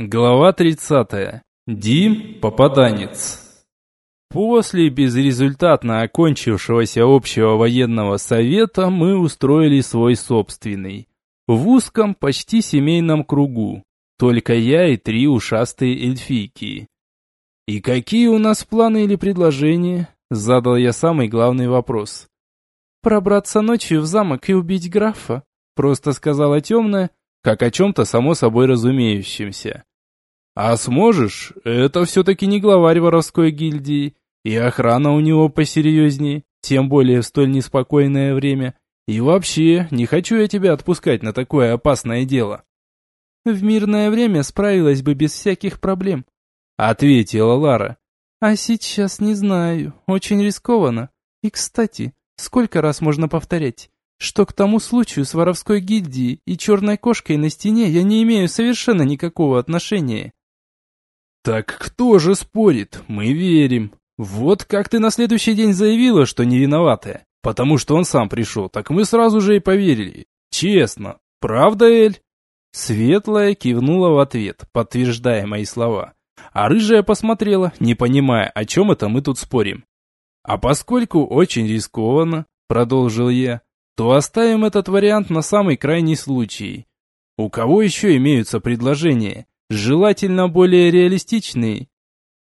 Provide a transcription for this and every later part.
Глава 30. Дим Попаданец. После безрезультатно окончившегося общего военного совета мы устроили свой собственный. В узком, почти семейном кругу. Только я и три ушастые эльфийки. «И какие у нас планы или предложения?» Задал я самый главный вопрос. «Пробраться ночью в замок и убить графа», просто сказала темная, как о чем-то само собой разумеющемся. А сможешь? Это все-таки не главарь воровской гильдии, и охрана у него посерьезнее, тем более в столь неспокойное время. И вообще, не хочу я тебя отпускать на такое опасное дело. В мирное время справилась бы без всяких проблем, ответила Лара. А сейчас не знаю, очень рискованно. И, кстати, сколько раз можно повторять, что к тому случаю с воровской гильдией и черной кошкой на стене я не имею совершенно никакого отношения. Так кто же спорит? Мы верим. Вот как ты на следующий день заявила, что не виноватая, потому что он сам пришел, так мы сразу же и поверили. Честно. Правда, Эль? Светлая кивнула в ответ, подтверждая мои слова. А рыжая посмотрела, не понимая, о чем это мы тут спорим. А поскольку очень рискованно, продолжил я, то оставим этот вариант на самый крайний случай. У кого еще имеются предложения? желательно более реалистичные.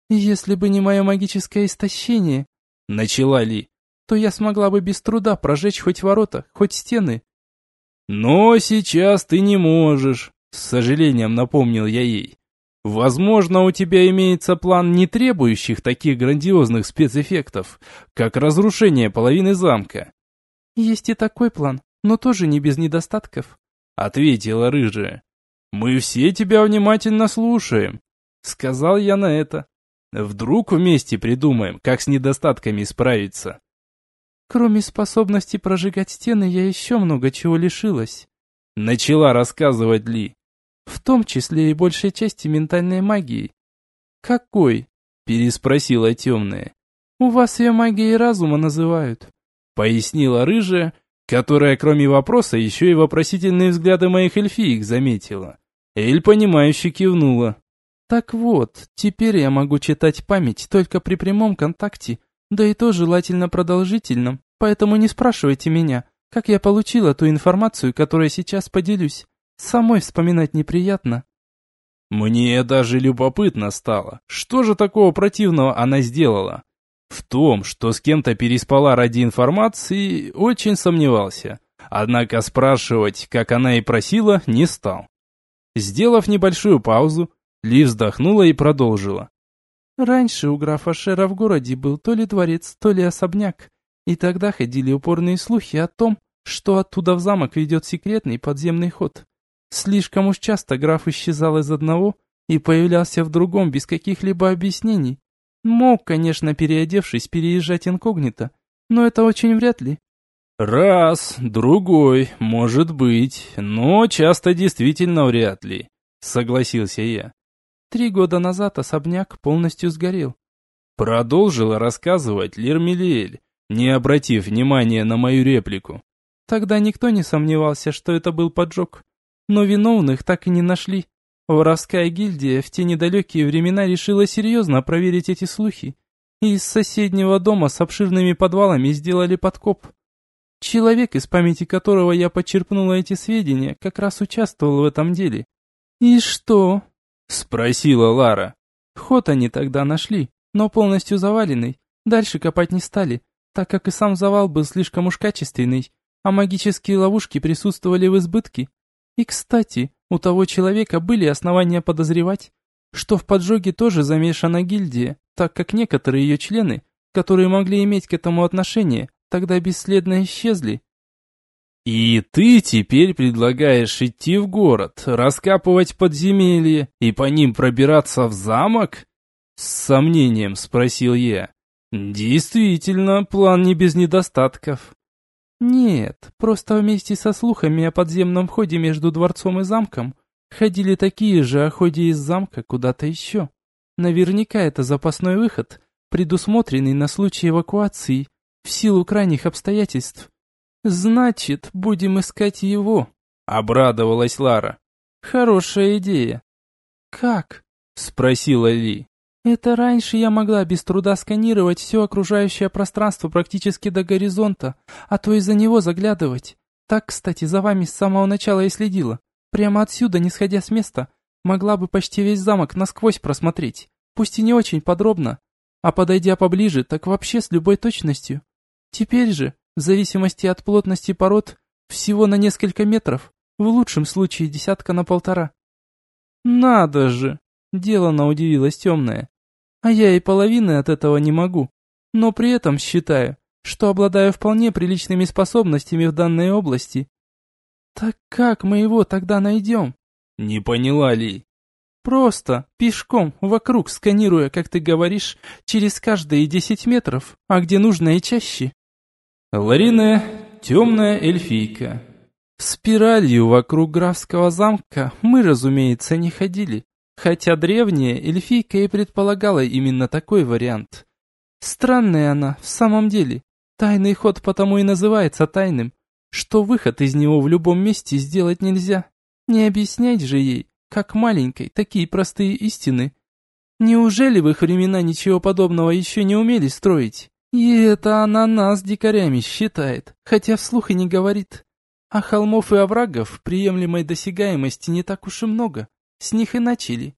Если бы не мое магическое истощение, начала Ли, то я смогла бы без труда прожечь хоть ворота, хоть стены. Но сейчас ты не можешь, с сожалением напомнил я ей. Возможно, у тебя имеется план, не требующих таких грандиозных спецэффектов, как разрушение половины замка. Есть и такой план, но тоже не без недостатков, ответила рыжая. «Мы все тебя внимательно слушаем», — сказал я на это. «Вдруг вместе придумаем, как с недостатками справиться». «Кроме способности прожигать стены, я еще много чего лишилась», — начала рассказывать Ли. «В том числе и большей части ментальной магии». «Какой?» — переспросила темная. «У вас ее магией разума называют», — пояснила рыжая, которая кроме вопроса еще и вопросительные взгляды моих эльфиек заметила. Эль, понимающе кивнула. Так вот, теперь я могу читать память только при прямом контакте, да и то желательно продолжительном, поэтому не спрашивайте меня, как я получила ту информацию, которой сейчас поделюсь. Самой вспоминать неприятно. Мне даже любопытно стало, что же такого противного она сделала. В том, что с кем-то переспала ради информации, очень сомневался. Однако спрашивать, как она и просила, не стал. Сделав небольшую паузу, Ли вздохнула и продолжила. Раньше у графа Шера в городе был то ли дворец, то ли особняк, и тогда ходили упорные слухи о том, что оттуда в замок ведет секретный подземный ход. Слишком уж часто граф исчезал из одного и появлялся в другом без каких-либо объяснений. Мог, конечно, переодевшись, переезжать инкогнито, но это очень вряд ли. Раз, другой, может быть, но часто действительно вряд ли, согласился я. Три года назад особняк полностью сгорел. Продолжила рассказывать Лермелиэль, не обратив внимания на мою реплику. Тогда никто не сомневался, что это был поджог. Но виновных так и не нашли. Воровская гильдия в те недалекие времена решила серьезно проверить эти слухи. И из соседнего дома с обширными подвалами сделали подкоп. Человек, из памяти которого я почерпнула эти сведения, как раз участвовал в этом деле. «И что?» — спросила Лара. Ход они тогда нашли, но полностью заваленный. Дальше копать не стали, так как и сам завал был слишком уж качественный, а магические ловушки присутствовали в избытке. И, кстати, у того человека были основания подозревать, что в поджоге тоже замешана гильдия, так как некоторые ее члены, которые могли иметь к этому отношение, тогда бесследно исчезли. И ты теперь предлагаешь идти в город, раскапывать подземелья и по ним пробираться в замок? С сомнением спросил я. Действительно, план не без недостатков. Нет, просто вместе со слухами о подземном ходе между дворцом и замком ходили такие же о ходе из замка куда-то еще. Наверняка это запасной выход, предусмотренный на случай эвакуации в силу крайних обстоятельств. Значит, будем искать его, обрадовалась Лара. Хорошая идея. «Как?» — спросила Ли. «Это раньше я могла без труда сканировать все окружающее пространство практически до горизонта, а то и за него заглядывать. Так, кстати, за вами с самого начала и следила. Прямо отсюда, не сходя с места, могла бы почти весь замок насквозь просмотреть, пусть и не очень подробно, а подойдя поближе, так вообще с любой точностью. Теперь же, в зависимости от плотности пород, всего на несколько метров, в лучшем случае десятка на полтора. «Надо же!» – делано удивилась темная. «А я и половины от этого не могу, но при этом считаю, что обладаю вполне приличными способностями в данной области. Так как мы его тогда найдем?» «Не поняла ли?» «Просто, пешком, вокруг, сканируя, как ты говоришь, через каждые десять метров, а где нужно и чаще». Ларине – темная эльфийка. Спиралью вокруг графского замка мы, разумеется, не ходили, хотя древняя эльфийка и предполагала именно такой вариант. Странная она, в самом деле. Тайный ход потому и называется тайным, что выход из него в любом месте сделать нельзя. Не объяснять же ей, как маленькой, такие простые истины. Неужели в их времена ничего подобного еще не умели строить? И это она нас дикарями считает, хотя вслух и не говорит. А холмов и оврагов приемлемой досягаемости не так уж и много. С них и начали.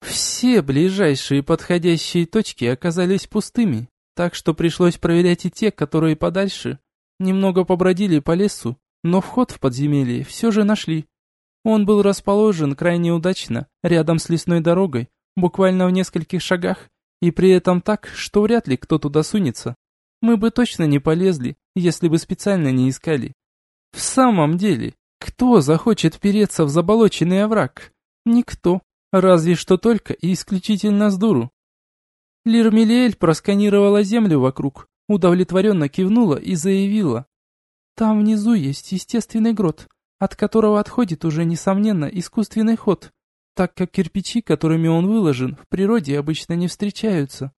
Все ближайшие подходящие точки оказались пустыми, так что пришлось проверять и те, которые подальше. Немного побродили по лесу, но вход в подземелье все же нашли. Он был расположен крайне удачно, рядом с лесной дорогой, буквально в нескольких шагах, и при этом так, что вряд ли кто туда сунется. Мы бы точно не полезли, если бы специально не искали. В самом деле, кто захочет переться в заболоченный овраг? Никто. Разве что только и исключительно с дуру. Лирмелиэль просканировала землю вокруг, удовлетворенно кивнула и заявила. Там внизу есть естественный грот, от которого отходит уже, несомненно, искусственный ход так как кирпичи, которыми он выложен, в природе обычно не встречаются.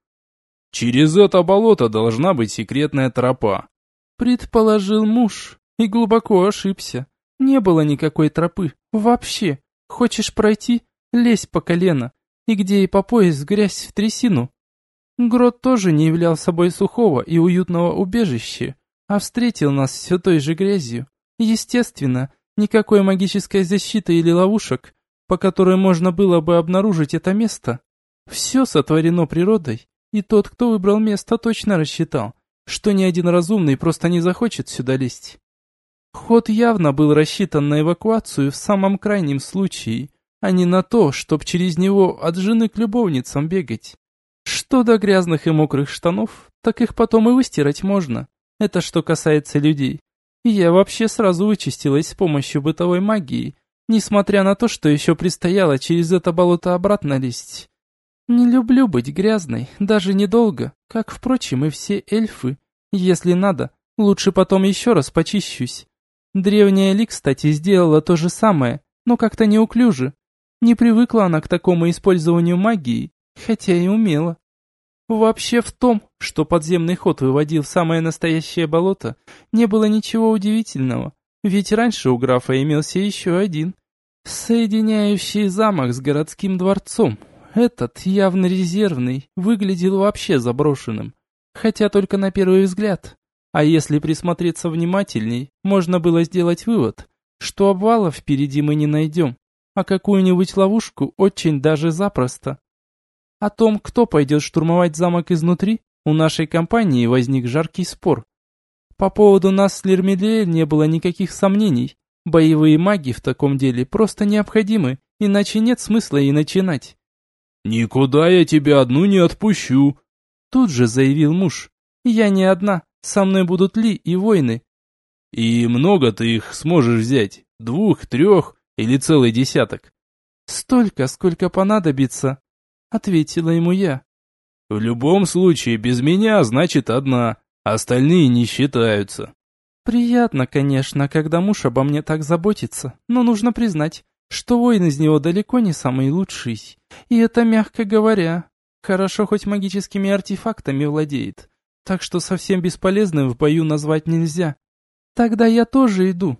«Через это болото должна быть секретная тропа», — предположил муж, и глубоко ошибся. Не было никакой тропы, вообще. Хочешь пройти? Лезь по колено, и где и по пояс грязь в трясину. Грот тоже не являл собой сухого и уютного убежища, а встретил нас все той же грязью. Естественно, никакой магической защиты или ловушек, по которой можно было бы обнаружить это место. Все сотворено природой, и тот, кто выбрал место, точно рассчитал, что ни один разумный просто не захочет сюда лезть. Ход явно был рассчитан на эвакуацию в самом крайнем случае, а не на то, чтобы через него от жены к любовницам бегать. Что до грязных и мокрых штанов, так их потом и выстирать можно. Это что касается людей. я вообще сразу вычистилась с помощью бытовой магии, несмотря на то, что еще предстояло через это болото обратно лезть. Не люблю быть грязной, даже недолго, как, впрочем, и все эльфы. Если надо, лучше потом еще раз почищусь. Древняя Ли, кстати, сделала то же самое, но как-то неуклюже. Не привыкла она к такому использованию магии, хотя и умела. Вообще в том, что подземный ход выводил в самое настоящее болото, не было ничего удивительного. Ведь раньше у графа имелся еще один, соединяющий замок с городским дворцом. Этот, явно резервный, выглядел вообще заброшенным, хотя только на первый взгляд. А если присмотреться внимательней, можно было сделать вывод, что обвалов впереди мы не найдем, а какую-нибудь ловушку очень даже запросто. О том, кто пойдет штурмовать замок изнутри, у нашей компании возник жаркий спор. По поводу нас с Лермелеем не было никаких сомнений. Боевые маги в таком деле просто необходимы, иначе нет смысла и начинать. «Никуда я тебя одну не отпущу», — тут же заявил муж. «Я не одна, со мной будут Ли и воины». «И много ты их сможешь взять? Двух, трех или целый десяток?» «Столько, сколько понадобится», — ответила ему я. «В любом случае, без меня значит одна. Остальные не считаются. Приятно, конечно, когда муж обо мне так заботится, но нужно признать, что воин из него далеко не самый лучший. И это мягко говоря. Хорошо хоть магическими артефактами владеет, так что совсем бесполезным в бою назвать нельзя. Тогда я тоже иду,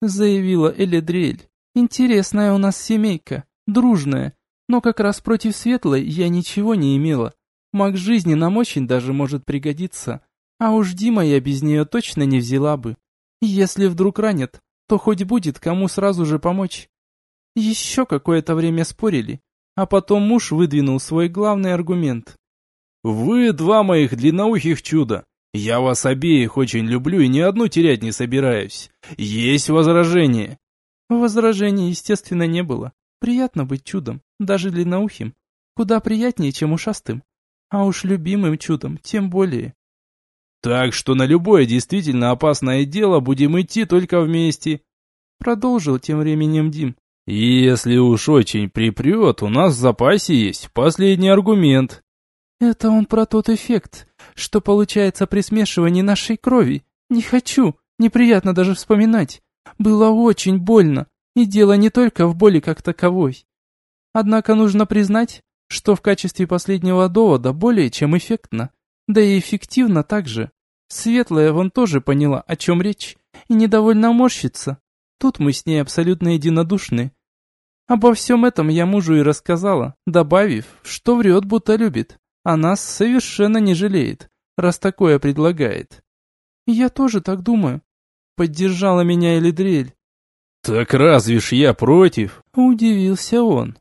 заявила Эледриэль. Интересная у нас семейка, дружная. Но как раз против Светлой я ничего не имела. Маг жизни нам очень даже может пригодиться. А уж Дима я без нее точно не взяла бы. Если вдруг ранят, то хоть будет кому сразу же помочь. Еще какое-то время спорили, а потом муж выдвинул свой главный аргумент. «Вы два моих длинноухих чуда. Я вас обеих очень люблю и ни одну терять не собираюсь. Есть возражение?» Возражений, естественно, не было. Приятно быть чудом, даже длинноухим. Куда приятнее, чем ушастым. А уж любимым чудом, тем более. Так что на любое действительно опасное дело будем идти только вместе. Продолжил тем временем Дим. Если уж очень припрет, у нас в запасе есть последний аргумент. Это он про тот эффект, что получается при смешивании нашей крови. Не хочу, неприятно даже вспоминать. Было очень больно, и дело не только в боли как таковой. Однако нужно признать, что в качестве последнего довода более чем эффектно, да и эффективно также. Светлая вон тоже поняла, о чем речь, и недовольно морщится. Тут мы с ней абсолютно единодушны. Обо всем этом я мужу и рассказала, добавив, что врет, будто любит, а нас совершенно не жалеет, раз такое предлагает. Я тоже так думаю. Поддержала меня Элидрель. Так разве ж я против? Удивился он.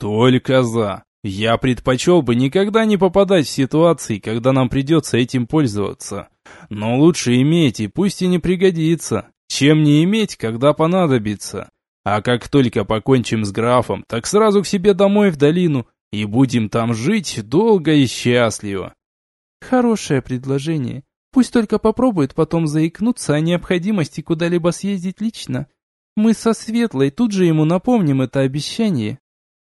Только за. Я предпочел бы никогда не попадать в ситуации, когда нам придется этим пользоваться. Но лучше иметь, и пусть и не пригодится, чем не иметь, когда понадобится. А как только покончим с графом, так сразу к себе домой в долину, и будем там жить долго и счастливо. Хорошее предложение. Пусть только попробует потом заикнуться о необходимости куда-либо съездить лично. Мы со Светлой тут же ему напомним это обещание.